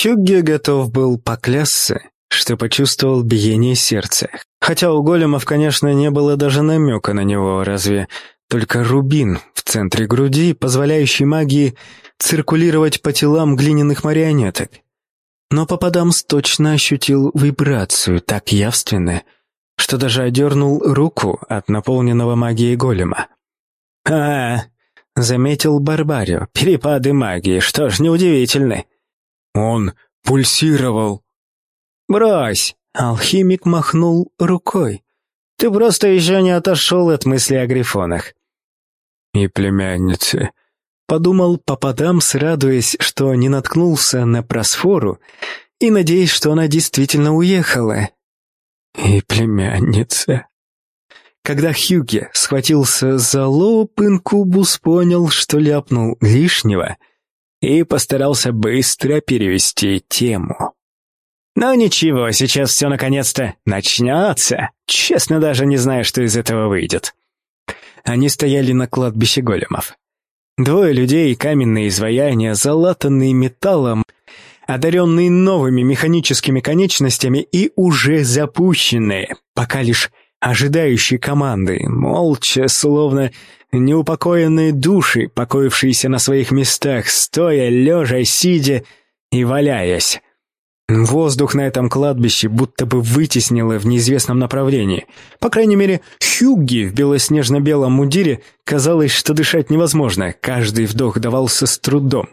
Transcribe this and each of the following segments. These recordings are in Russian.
Хюгге готов был поклясться, что почувствовал биение сердца. Хотя у големов, конечно, не было даже намека на него, разве только рубин в центре груди, позволяющий магии циркулировать по телам глиняных марионеток. Но Пападамс точно ощутил вибрацию так явственно, что даже одернул руку от наполненного магией голема. «А, — заметил Барбарио, — перепады магии, что ж, неудивительны». «Он пульсировал». «Брось!» — алхимик махнул рукой. «Ты просто еще не отошел от мысли о грифонах». «И племянницы», Подумал Пападамс, радуясь, что не наткнулся на просфору, и надеясь, что она действительно уехала. И племянница. Когда Хьюги схватился за лоб, Инкубус понял, что ляпнул лишнего, и постарался быстро перевести тему. Но ничего, сейчас все наконец-то начнется. Честно, даже не знаю, что из этого выйдет. Они стояли на кладбище големов. Двое людей, каменные изваяния, залатанные металлом, одаренные новыми механическими конечностями и уже запущенные, пока лишь ожидающие команды, молча, словно неупокоенные души, покоившиеся на своих местах, стоя, лежа, сидя и валяясь. Воздух на этом кладбище будто бы вытеснило в неизвестном направлении. По крайней мере, Хюгги в белоснежно-белом мундире казалось, что дышать невозможно, каждый вдох давался с трудом.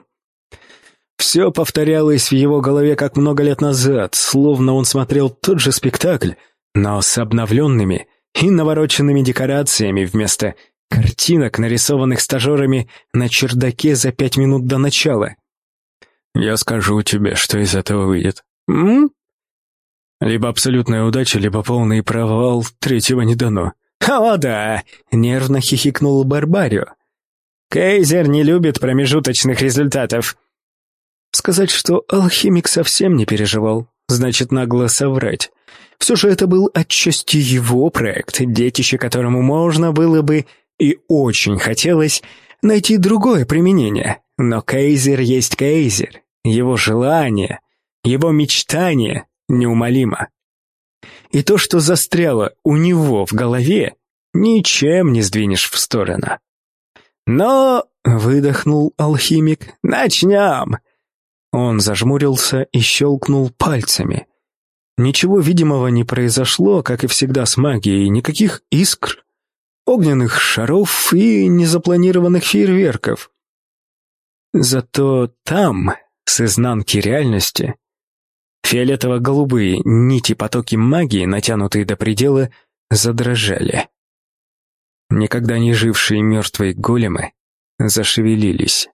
Все повторялось в его голове как много лет назад, словно он смотрел тот же спектакль, но с обновленными и навороченными декорациями вместо картинок, нарисованных стажерами на чердаке за пять минут до начала. Я скажу тебе, что из этого выйдет. М? Либо абсолютная удача, либо полный провал, третьего не дано. «О, да!» — нервно хихикнул Барбарио. «Кейзер не любит промежуточных результатов». Сказать, что алхимик совсем не переживал, значит нагло соврать. Все же это был отчасти его проект, детище которому можно было бы и очень хотелось найти другое применение. Но Кейзер есть Кейзер. Его желание, его мечтание неумолимо. И то, что застряло у него в голове, ничем не сдвинешь в сторону. Но, выдохнул алхимик, начнем. Он зажмурился и щелкнул пальцами. Ничего видимого не произошло, как и всегда с магией, никаких искр, огненных шаров и незапланированных фейерверков. Зато там, с изнанки реальности, фиолетово-голубые нити-потоки магии, натянутые до предела, задрожали. Никогда не жившие мертвые големы зашевелились.